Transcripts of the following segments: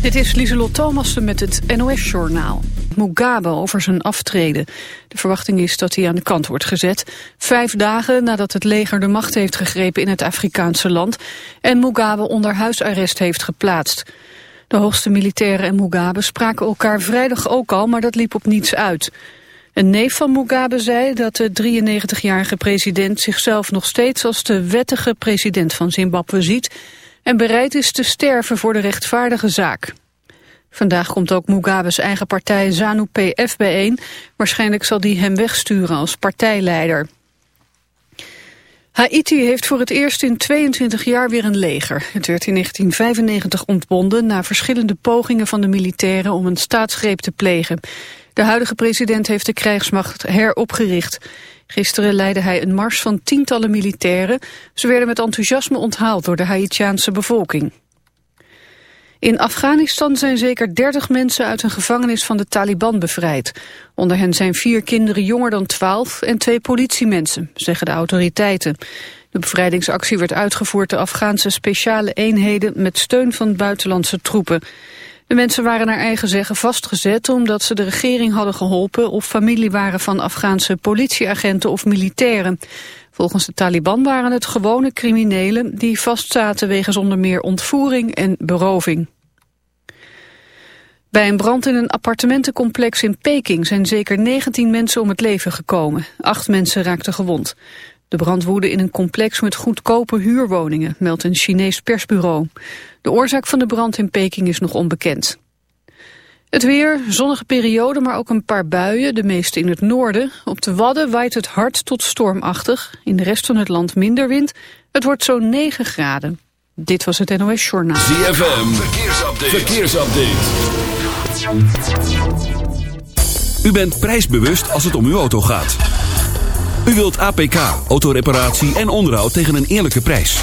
Dit is Lieselot Thomassen met het NOS-journaal. Mugabe over zijn aftreden. De verwachting is dat hij aan de kant wordt gezet. Vijf dagen nadat het leger de macht heeft gegrepen in het Afrikaanse land... en Mugabe onder huisarrest heeft geplaatst. De hoogste militairen en Mugabe spraken elkaar vrijdag ook al, maar dat liep op niets uit. Een neef van Mugabe zei dat de 93-jarige president zichzelf nog steeds als de wettige president van Zimbabwe ziet en bereid is te sterven voor de rechtvaardige zaak. Vandaag komt ook Mugabe's eigen partij ZANU-PF bijeen. Waarschijnlijk zal die hem wegsturen als partijleider. Haiti heeft voor het eerst in 22 jaar weer een leger. Het werd in 1995 ontbonden na verschillende pogingen van de militairen om een staatsgreep te plegen. De huidige president heeft de krijgsmacht heropgericht. Gisteren leidde hij een mars van tientallen militairen. Ze werden met enthousiasme onthaald door de Haitiaanse bevolking. In Afghanistan zijn zeker 30 mensen uit een gevangenis van de Taliban bevrijd. Onder hen zijn vier kinderen jonger dan 12 en twee politiemensen, zeggen de autoriteiten. De bevrijdingsactie werd uitgevoerd door Afghaanse speciale eenheden met steun van buitenlandse troepen. De mensen waren naar eigen zeggen vastgezet omdat ze de regering hadden geholpen of familie waren van Afghaanse politieagenten of militairen. Volgens de Taliban waren het gewone criminelen die vastzaten wegens onder meer ontvoering en beroving. Bij een brand in een appartementencomplex in Peking zijn zeker 19 mensen om het leven gekomen. Acht mensen raakten gewond. De brand woedde in een complex met goedkope huurwoningen, meldt een Chinees persbureau. De oorzaak van de brand in Peking is nog onbekend. Het weer, zonnige periode, maar ook een paar buien, de meeste in het noorden. Op de Wadden waait het hard tot stormachtig. In de rest van het land minder wind. Het wordt zo'n 9 graden. Dit was het NOS Journaal. ZFM, verkeersupdate. verkeersupdate. U bent prijsbewust als het om uw auto gaat. U wilt APK, autoreparatie en onderhoud tegen een eerlijke prijs.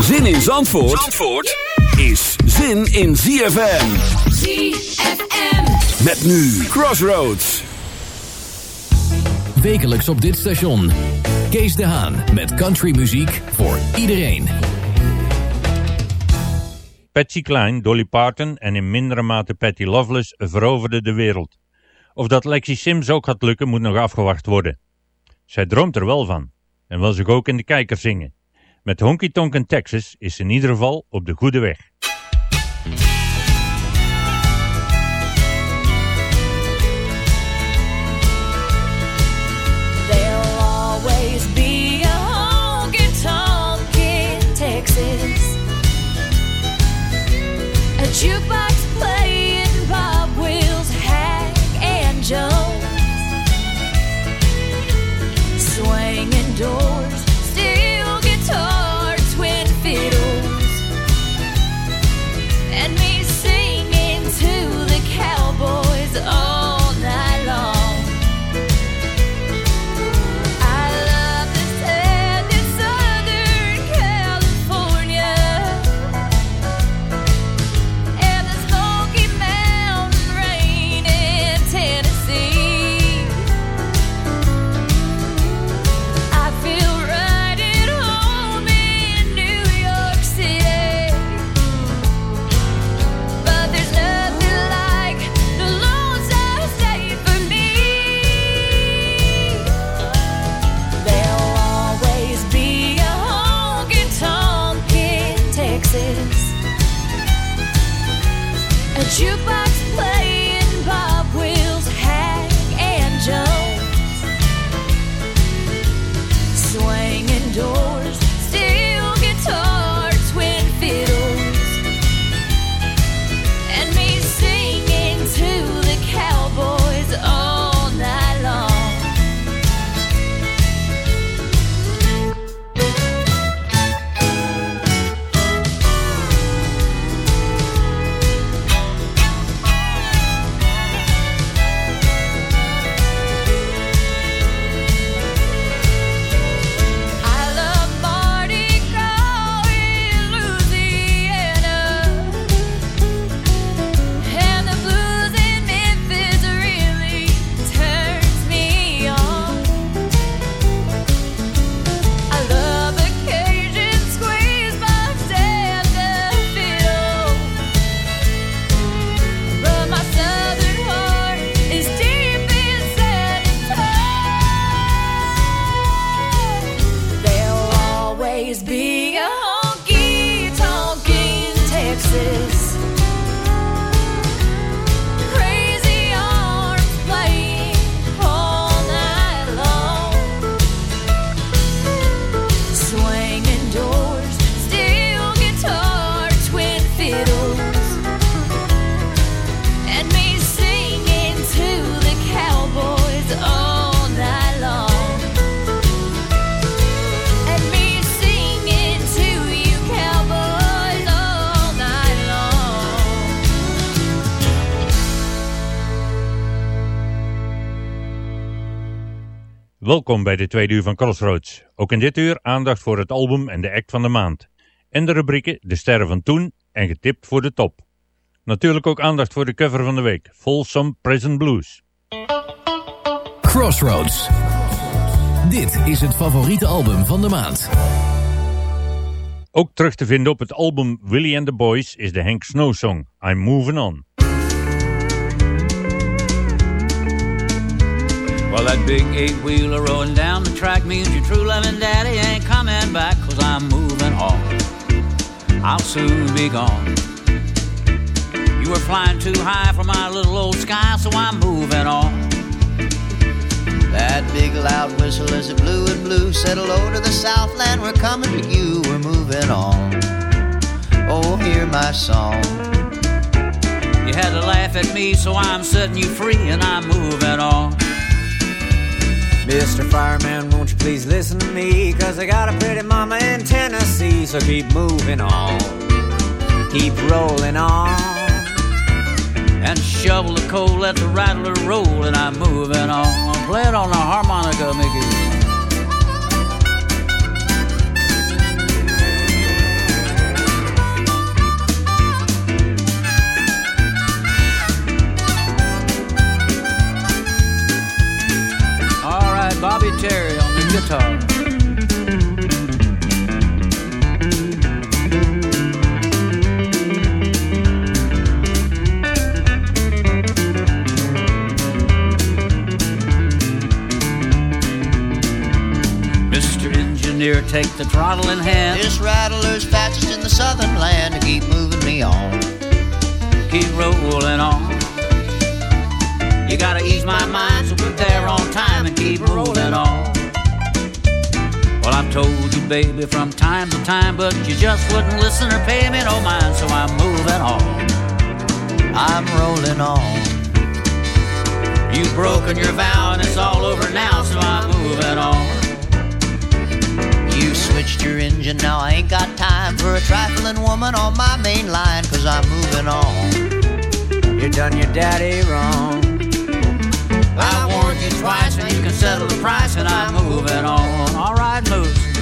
Zin in Zandvoort, Zandvoort is zin in ZFM. ZFM. Met nu Crossroads. Wekelijks op dit station. Kees de Haan met countrymuziek voor iedereen. Patsy Cline, Dolly Parton en in mindere mate Patty Loveless veroverden de wereld. Of dat Lexi Sims ook gaat lukken moet nog afgewacht worden. Zij droomt er wel van en wil zich ook in de kijker zingen. Met Honky Tonk in Texas is ze in ieder geval op de goede weg. There'll Welkom bij de tweede uur van Crossroads. Ook in dit uur aandacht voor het album en de act van de maand. En de rubrieken De Sterren van Toen en Getipt voor de Top. Natuurlijk ook aandacht voor de cover van de week, Folsom Prison Blues. Crossroads. Dit is het favoriete album van de maand. Ook terug te vinden op het album Willie and the Boys is de Hank Snow song, I'm Moving On. Well, that big eight-wheeler rolling down the track means your true loving daddy ain't coming back cause I'm moving on. I'll soon be gone. You were flying too high for my little old sky, so I'm moving on. That big loud whistle as it blew and blew said hello to the Southland. We're coming to you. We're moving on. Oh, hear my song. You had to laugh at me, so I'm setting you free and I'm moving on. Mr. Fireman, won't you please listen to me? Cause I got a pretty mama in Tennessee, so keep moving on. Keep rolling on. And shovel the coal, let the rattler roll, and I'm moving on. Play it on the harmonica, Mickey. All right, Bobby Terry on the guitar. Mr. Engineer, take the throttle in hand. This rattler's fastest in the southern land to keep moving me on. keep rolling on. You gotta ease my mind so we're there on time and keep rolling on. Well, I've told you, baby, from time to time, but you just wouldn't listen or pay me no mind, so I'm moving on. I'm rolling on. You've broken your vow and it's all over now, so I'm moving on. You switched your engine, now I ain't got time for a trifling woman on my main line, cause I'm moving on. You done your daddy wrong. I warned you twice and you can settle the price, and I'm moving on. All right, moves.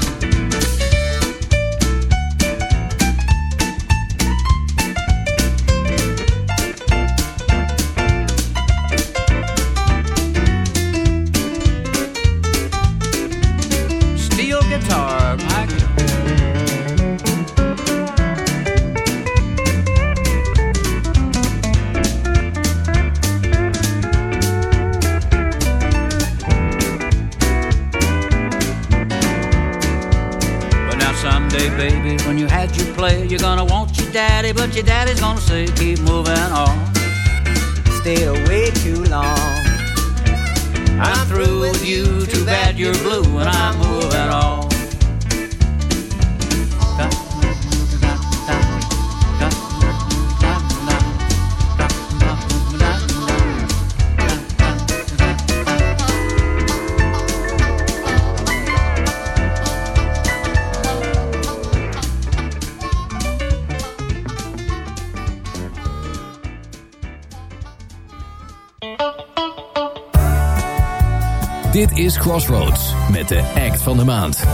Crossroads met de act van de maand.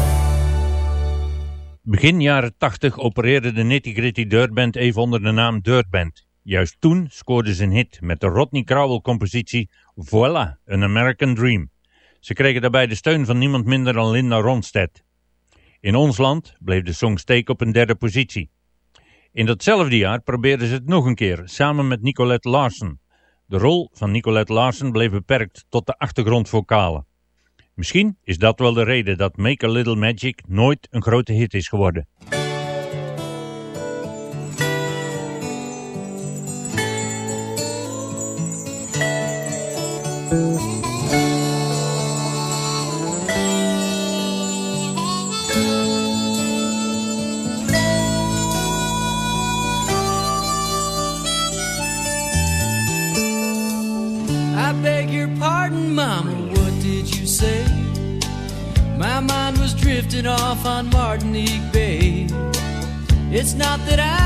Begin jaren 80 opereerde de Nitty Gritty Dirt Band even onder de naam Dirt Band. Juist toen scoorden ze een hit met de Rodney Crowell compositie Voila, An American Dream. Ze kregen daarbij de steun van niemand minder dan Linda Ronstadt. In ons land bleef de song steken op een derde positie. In datzelfde jaar probeerden ze het nog een keer, samen met Nicolette Larsen. De rol van Nicolette Larsen bleef beperkt tot de achtergrondvokalen. Misschien is dat wel de reden dat Make a Little Magic nooit een grote hit is geworden. That I'm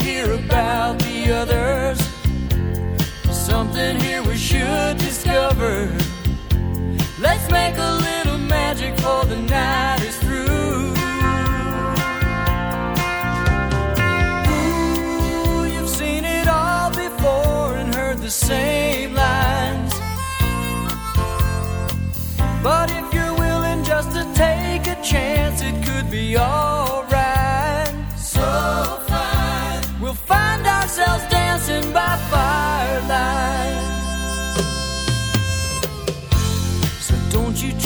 hear about the others. Something here we should discover. Let's make a little magic for the night.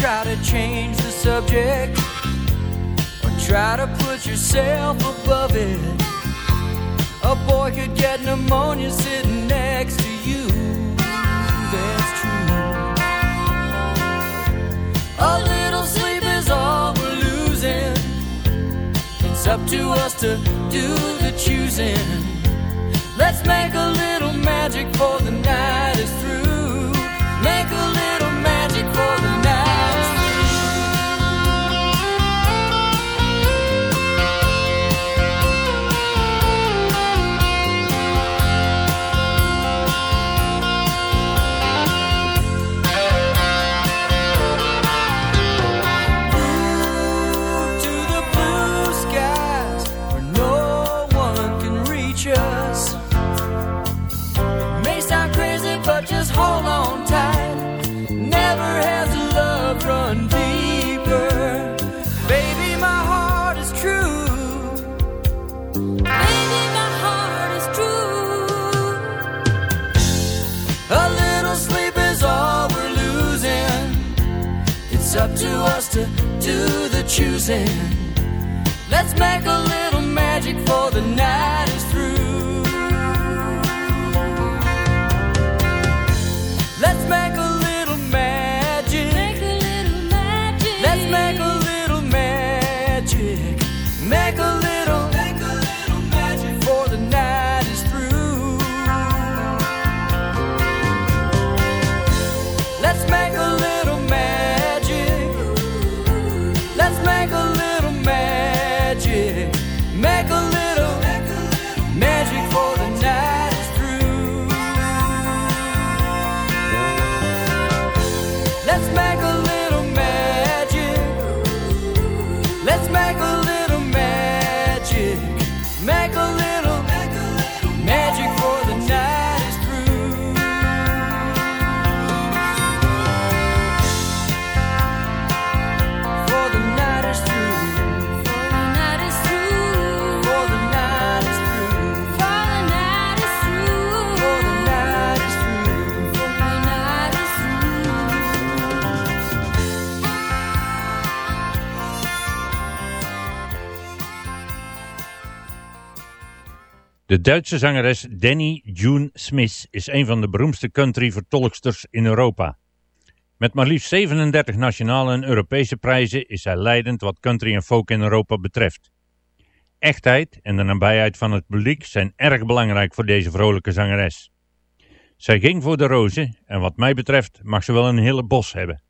try to change the subject or try to put yourself above it. A boy could get pneumonia sitting next to you. That's true. A little sleep is all we're losing. It's up to us to do the choosing. Let's make a little magic for the night choosing. Let's make a little magic for the night is through. De Duitse zangeres Danny June Smith is een van de beroemdste country-vertolksters in Europa. Met maar liefst 37 nationale en Europese prijzen is zij leidend wat country en folk in Europa betreft. Echtheid en de nabijheid van het publiek zijn erg belangrijk voor deze vrolijke zangeres. Zij ging voor de rozen en wat mij betreft mag ze wel een hele bos hebben.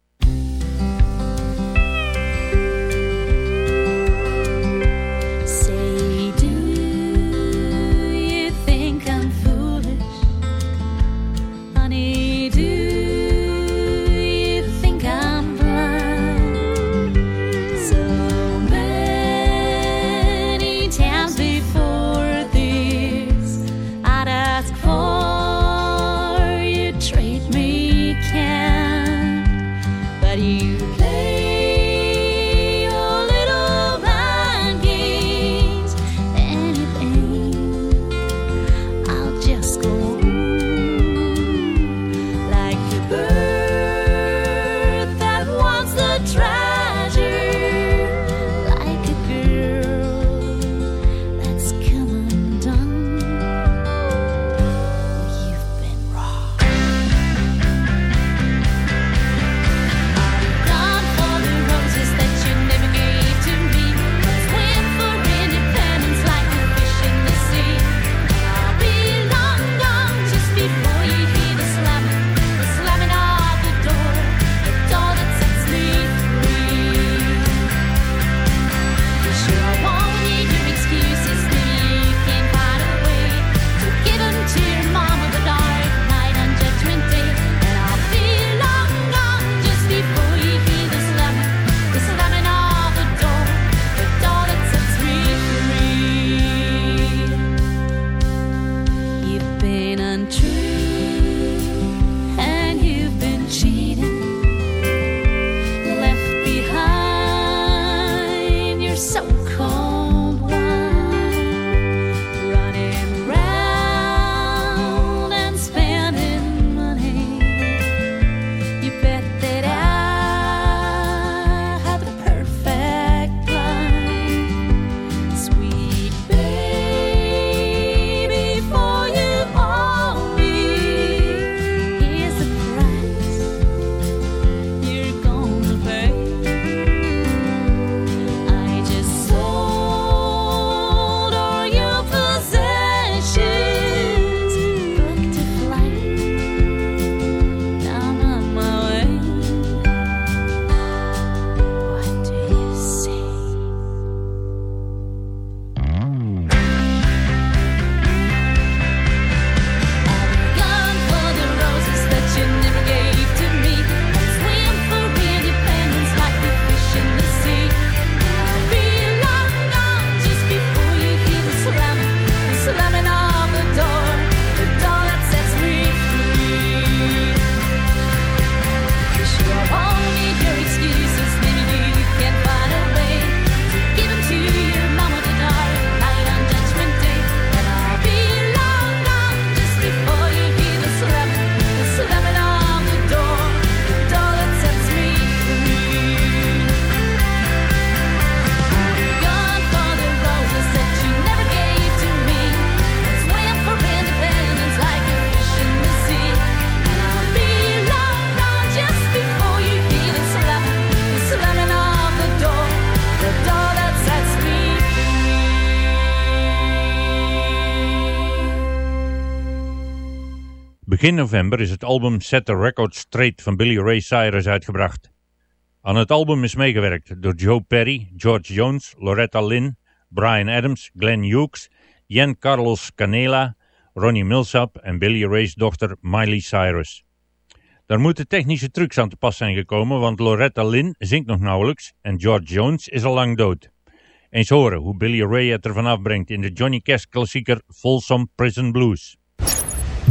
Begin november is het album Set the Record Straight van Billy Ray Cyrus uitgebracht. Aan het album is meegewerkt door Joe Perry, George Jones, Loretta Lynn, Brian Adams, Glenn Hughes, Jan Carlos Canela, Ronnie Millsap en Billy Ray's dochter Miley Cyrus. Daar moeten technische trucs aan te pas zijn gekomen, want Loretta Lynn zingt nog nauwelijks en George Jones is al lang dood. Eens horen hoe Billy Ray het ervan afbrengt in de Johnny Cash klassieker Folsom Prison Blues.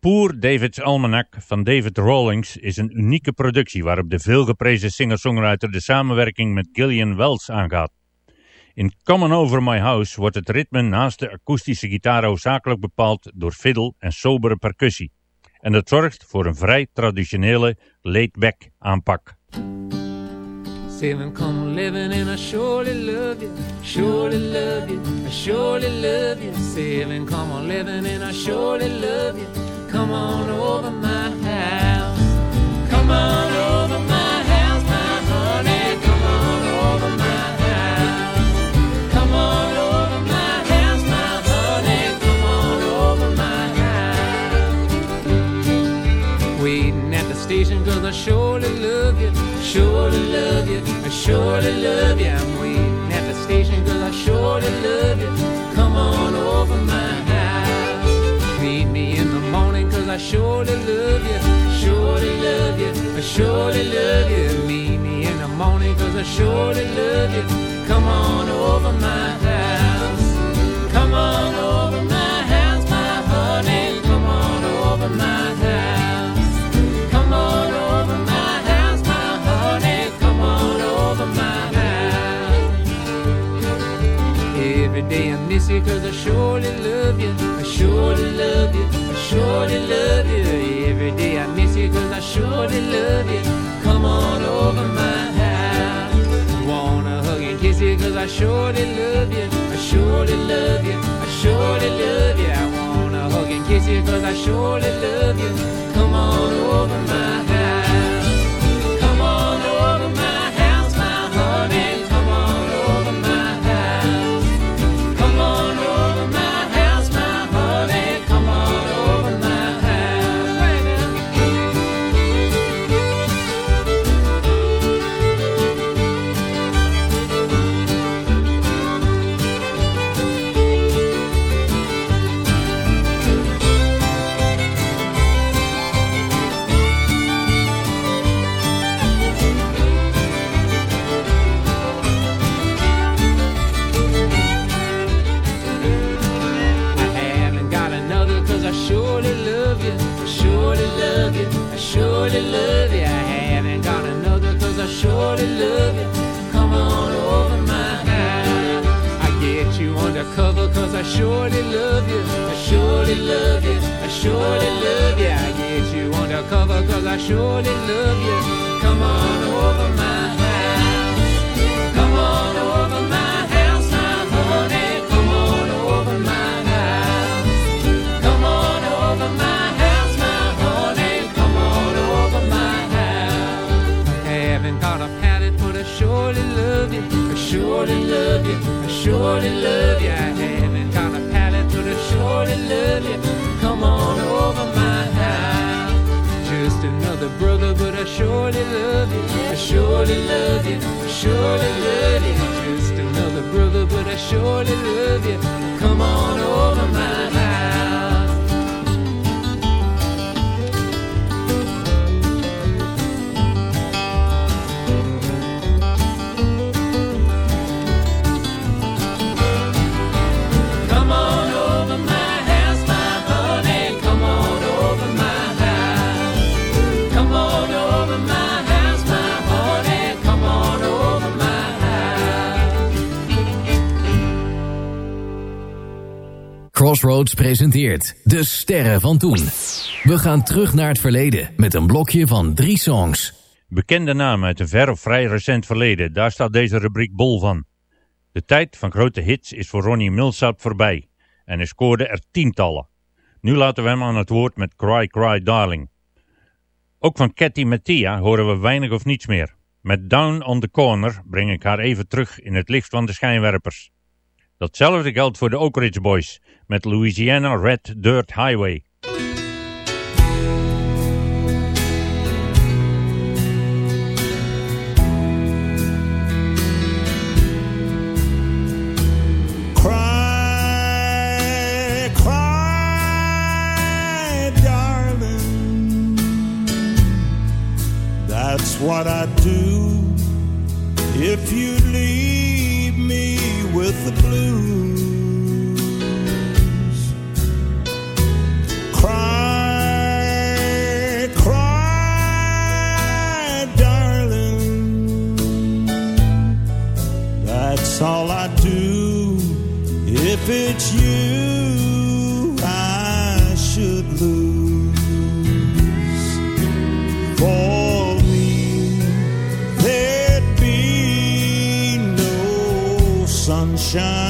Poor David's Almanac van David Rawlings is een unieke productie waarop de veelgeprezen singer-songwriter de samenwerking met Gillian Wells aangaat. In Come On Over My House wordt het ritme naast de akoestische gitaar hoofdzakelijk bepaald door fiddle en sobere percussie. En dat zorgt voor een vrij traditionele laid-back aanpak. Sailing, come living, and I surely love you, surely love you, I surely love you. Sailing, come on living, and I surely love you. Come on over my house, come on over my house, my honey. Come on over my house, come on over my house, my honey. Come on over my house. Waiting at the station, I surely love you, surely love you, I surely love you. I'm waiting at the station, cause I surely love you. Come on over my. Surely love you, surely love you, I surely love you. Meet me in the morning, cause I surely love you. Come on over my house. You cause I surely love you. I surely love you. I surely love you. Every day I miss you cause I surely love you. Come on over my house. Wanna hug and kiss you cause I surely love you. I surely love you. I surely love you. I wanna hug and kiss you cause I surely love you. Come on over my house. Crossroads presenteert De Sterren van Toen. We gaan terug naar het verleden met een blokje van drie songs. Bekende namen uit een ver of vrij recent verleden, daar staat deze rubriek bol van. De tijd van grote hits is voor Ronnie Milsap voorbij en hij scoorde er tientallen. Nu laten we hem aan het woord met Cry Cry Darling. Ook van Cathy Mattia horen we weinig of niets meer. Met Down on the Corner breng ik haar even terug in het licht van de schijnwerpers. Datzelfde geldt voor de Oak Ridge Boys met Louisiana Red Dirt Highway. What I do if you leave all I do. If it's you, I should lose. For me, there'd be no sunshine.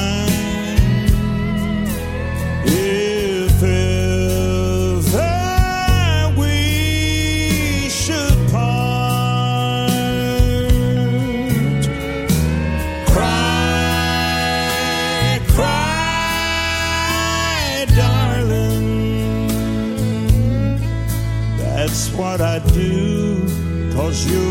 you.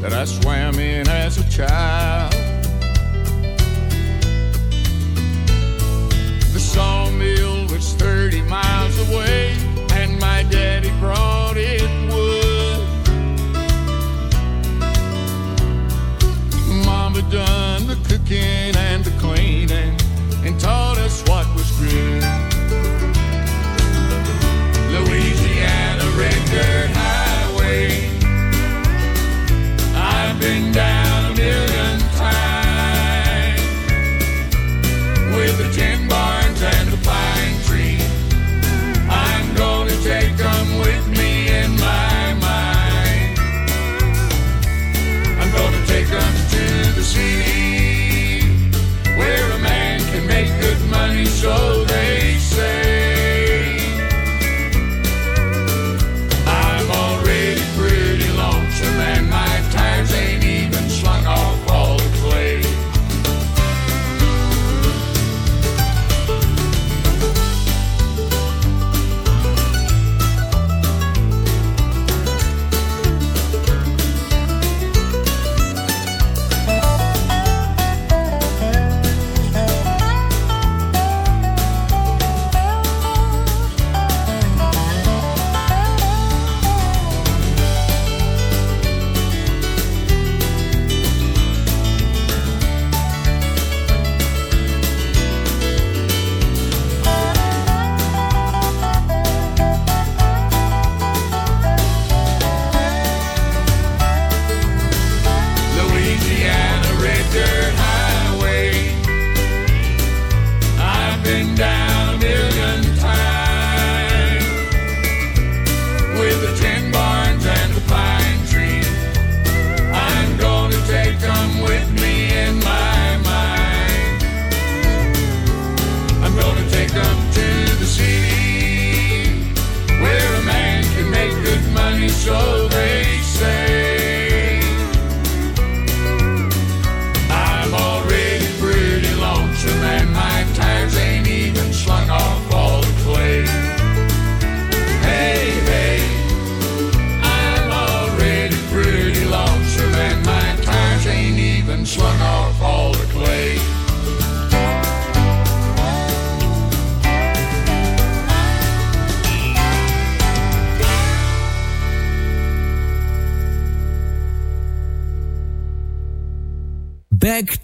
that I swam in as a child. The sawmill was 30 miles away, and my daddy brought in wood. Mama done the cooking and the cleaning and taught us what was good.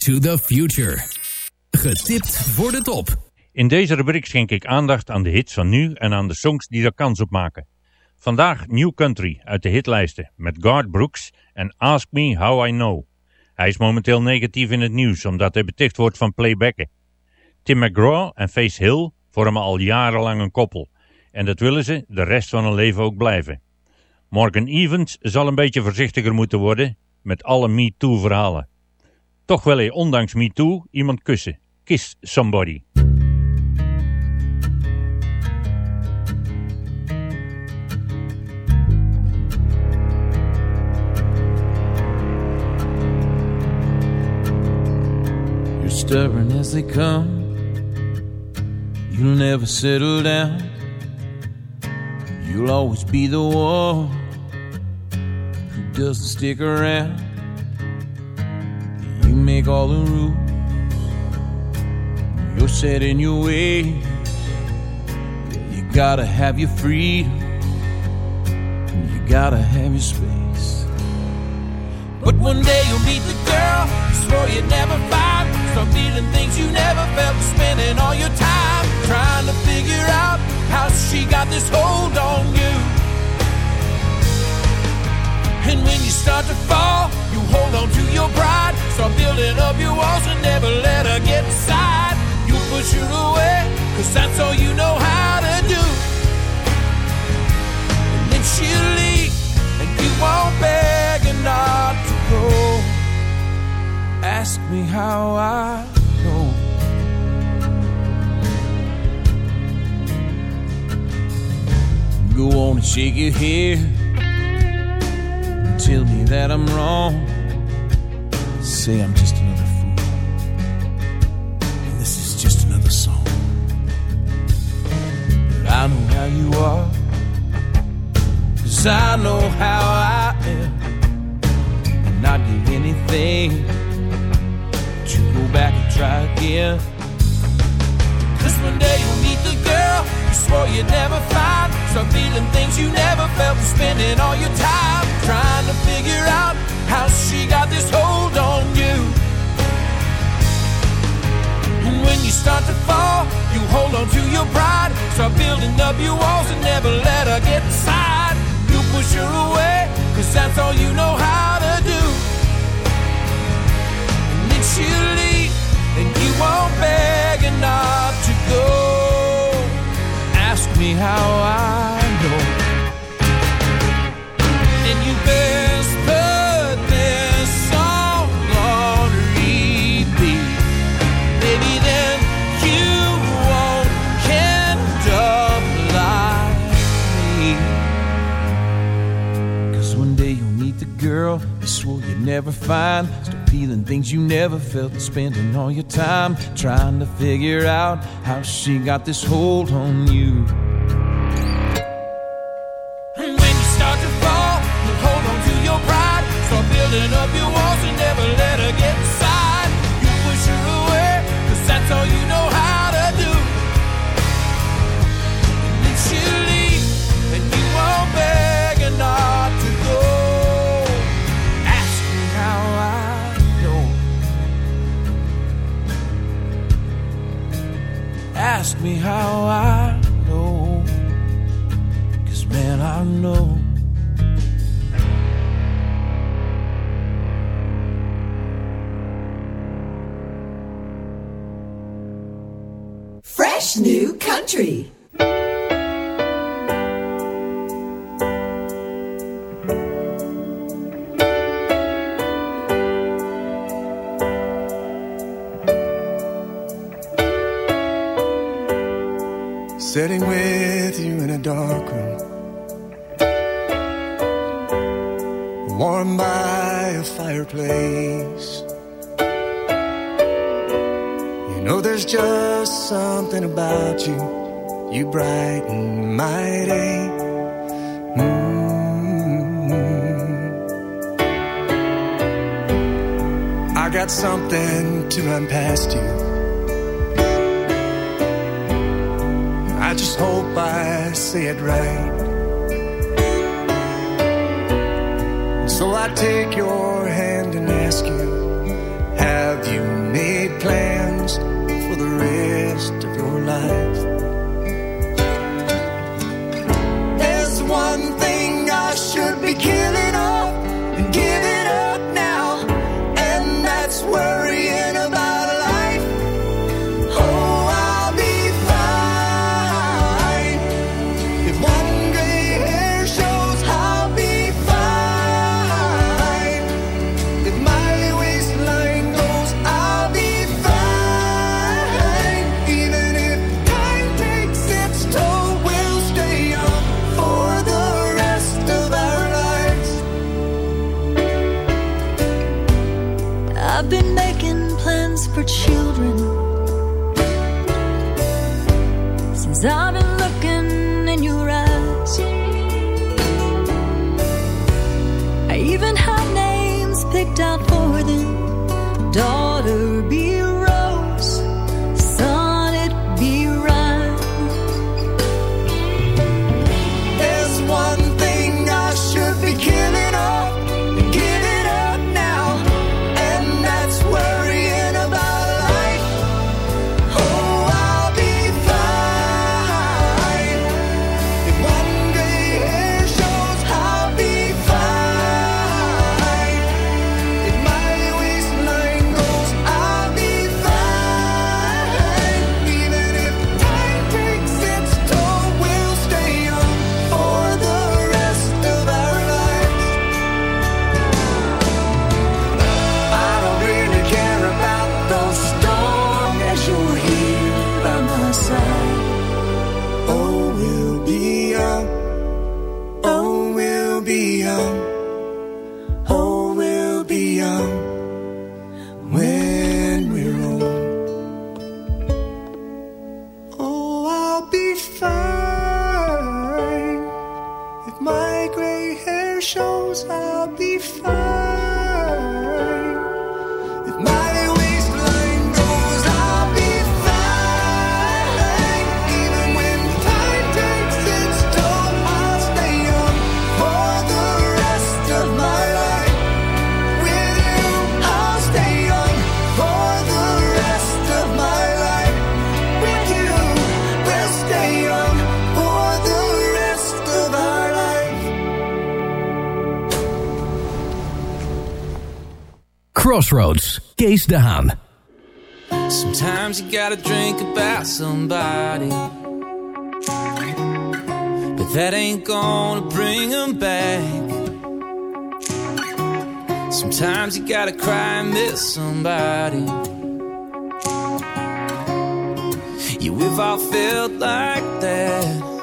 To the Future. Getipt voor de top. In deze rubriek schenk ik aandacht aan de hits van nu en aan de songs die er kans op maken. Vandaag New Country uit de hitlijsten met Garth Brooks en Ask Me How I Know. Hij is momenteel negatief in het nieuws omdat hij beticht wordt van playbacken. Tim McGraw en Face Hill vormen al jarenlang een koppel. En dat willen ze de rest van hun leven ook blijven. Morgan Evans zal een beetje voorzichtiger moeten worden met alle Me Too verhalen. Toch wil hij ondanks Me Too iemand kussen. Kiss somebody. You're stubborn as they come. You'll never settle down. You'll always be the one who doesn't stick around. Make all the rules. You're set in your way. You gotta have your freedom. You gotta have your space. But one day you'll meet the girl you swore you'd never find. Start feeling things you never felt, spending all your time trying to figure out how she got this hold on you. And when you start to fall, you hold on to your pride. Start building up your walls and never let her get inside. You push her away, cause that's all you know how to do. And then she'll leave, and you won't beg her not to go. Ask me how I know. Go on and shake your head. Tell me that I'm wrong. Say I'm just another fool. And this is just another song. But I know how you are. Cause I know how I am. And I'd give anything to go back and try again. Cause one day you'll meet the girl you swore you'd never find. Start feeling things you never felt spending all your time trying to figure out how she got this hold on you. And when you start to fall, you hold on to your pride. Start building up your walls and never let her get inside. You push her away, cause that's all you know how never find. Start feeling things you never felt spending all your time trying to figure out how she got this hold on you. Got something to run past you. I just hope I say it right. So I take your hand and ask you Have you made plans for the rest of your life? There's one thing I should be killing Crossroads, Kees de Haan. Sometimes you gotta drink about somebody. But that ain't gonna bring them back. Sometimes you gotta cry and miss somebody. Yeah, we've all felt like that.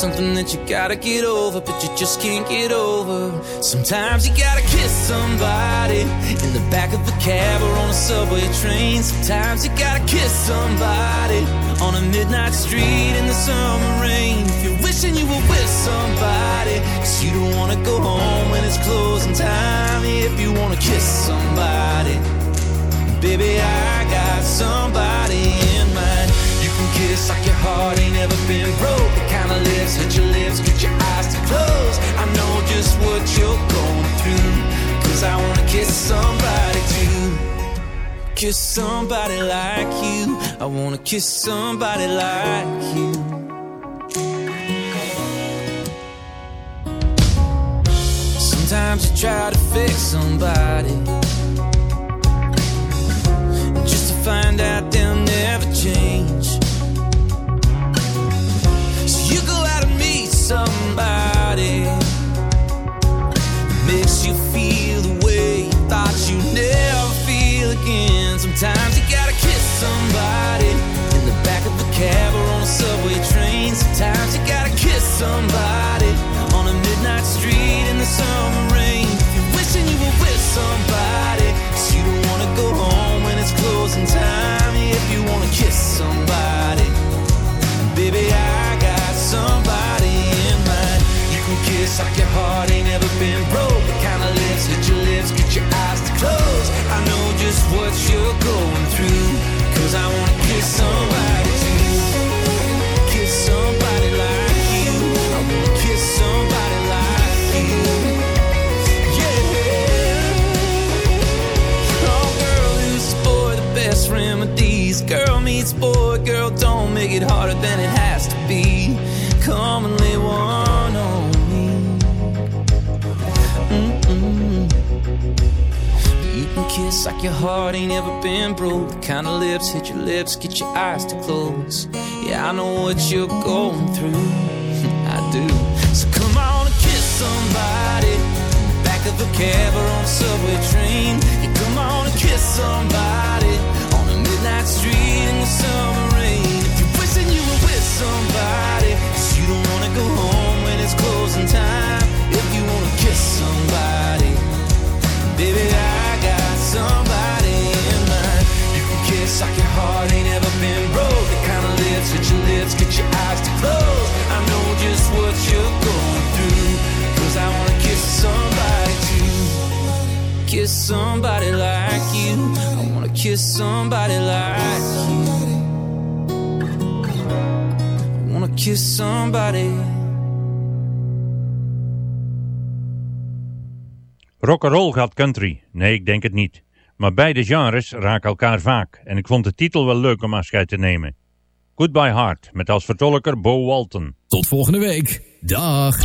Something that you gotta get over, but you just can't get over. Sometimes you gotta kiss somebody in the back of a cab or on a subway train. Sometimes you gotta kiss somebody on a midnight street in the summer rain. If you're wishing you were with somebody, cause you don't wanna go home when it's closing time. If you wanna kiss somebody, baby, I got somebody in kiss like your heart ain't ever been broke. The kind of lips hit your lips, get your eyes to close. I know just what you're going through. Cause I wanna kiss somebody too. Kiss somebody like you. I wanna kiss somebody like you. Sometimes you try to fix somebody just to find out they'll never change. Somebody makes you feel the way you thought you never feel again. Sometimes you gotta kiss somebody in the back of a cab or on a subway train. Sometimes you gotta kiss somebody on a midnight street in the summer rain. You're wishing you were with somebody, It's like your heart ain't ever been broke. The kind of lips that your lips get your eyes to close. I know just what you're going through. Cause I wanna kiss somebody too. Kiss somebody like you. I wanna kiss somebody like you. Yeah. Oh, girl, who's boy the best remedies? Girl meets boy, girl, don't make it harder than it has to be. Come and lay one. Kiss like your heart ain't ever been broke. The kind of lips hit your lips, get your eyes to close. Yeah, I know what you're going through. I do. So come on and kiss somebody. Back of a cab or on a subway train. Yeah, come on and kiss somebody. On a midnight street in the summer rain. If you're wishing you were with somebody. 'cause you don't wanna go home when it's closing time. If you wanna kiss somebody. Baby, I kiss like your heart ain't ever been broke. The kind of lips that your lips get your eyes to close. I know just what you're going through. Cause I wanna kiss somebody too. Kiss somebody like you. I wanna kiss somebody like you. Gaat country? Nee, ik denk het niet. Maar beide genres raken elkaar vaak en ik vond de titel wel leuk om afscheid te nemen. Goodbye Heart, met als vertolker Bo Walton. Tot volgende week. Dag.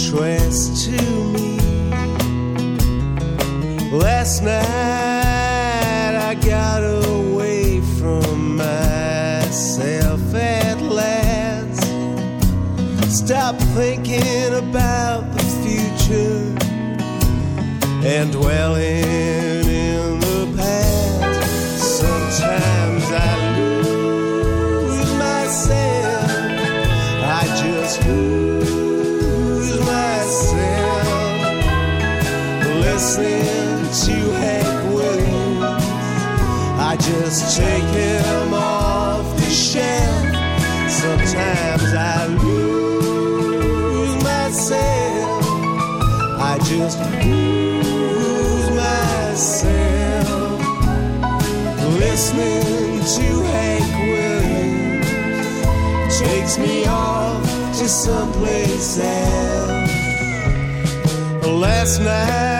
Interest to me. Last night I got away from myself at last. Stop thinking about the future and dwelling listening to Hank Williams. I just take him off the shelf. Sometimes I lose myself. I just lose myself listening to Hank Williams. Takes me off to someplace else. Last night